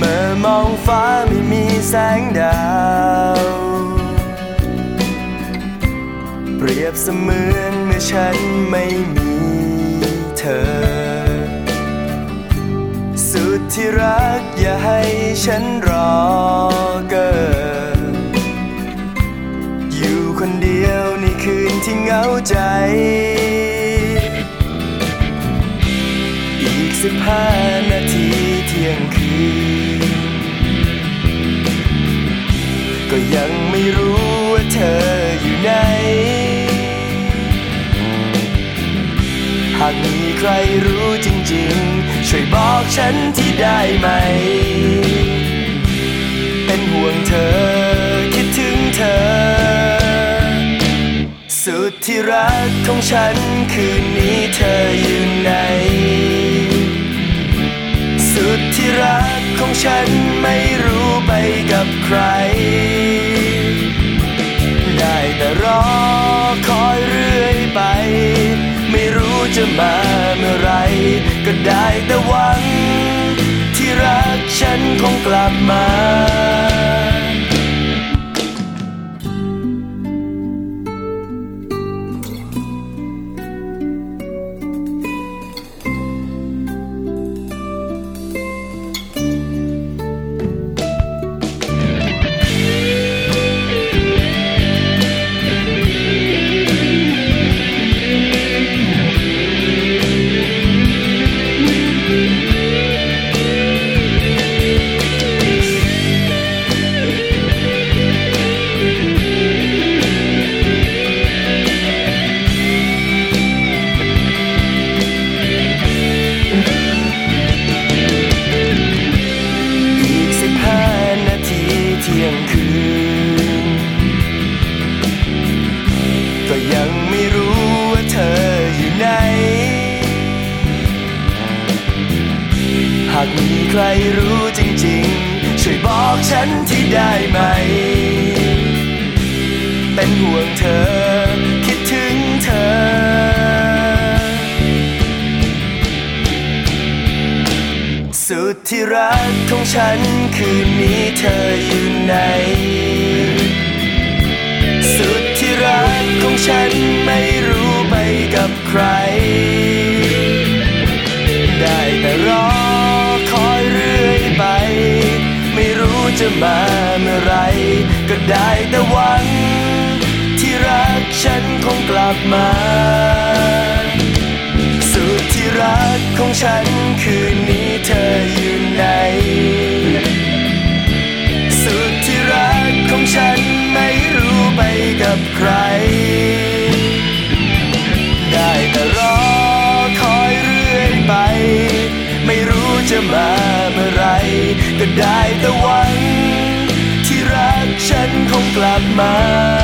มื่องฟ้าไม่มีแสงดาว เปรียบเสมือนเมื่อฉันไม่มีเธอ สุดที่รักอย่าให้ฉันรอเกินอยู่คนเดียวในคืนที่เหงาใจอีกสิบห้านาทีเที่ยงคืน ยังไม่รู้ว่าเธออยู่ไหน หากมีใครรู้จริงๆ ช่วยบอกฉันที่ได้ไหม เป็นห่วงเธอ คิดถึงเธอ สุดที่รักของฉันคืนนี้เธออยู่ไหน ก็ได้แต่หวัง ที่รักฉันคงกลับมาากมีใครรู้จริงๆ ช่วยบอกฉันที่ได้ไหม เป็นห่วงเธอ คิดถึงเธอ สุดที่รักของฉันคืนนี้เธออยู่ไหน สุดที่รักของฉันไม่รู้ไปกับใคร ได้แต่รอ มาเมื่อไรก็ได้แต่หวัง ที่รักฉันคงกลับมา สุดที่รักของฉันคืนนี้เธออยู่ไหน สุดที่รักของฉันไม่รู้ไปกับใคร ได้แต่รอคอยเรื่อยไป ไม่รู้จะมาเมื่อไรก็ได้แต่หวังที่รักฉันคง กลับมา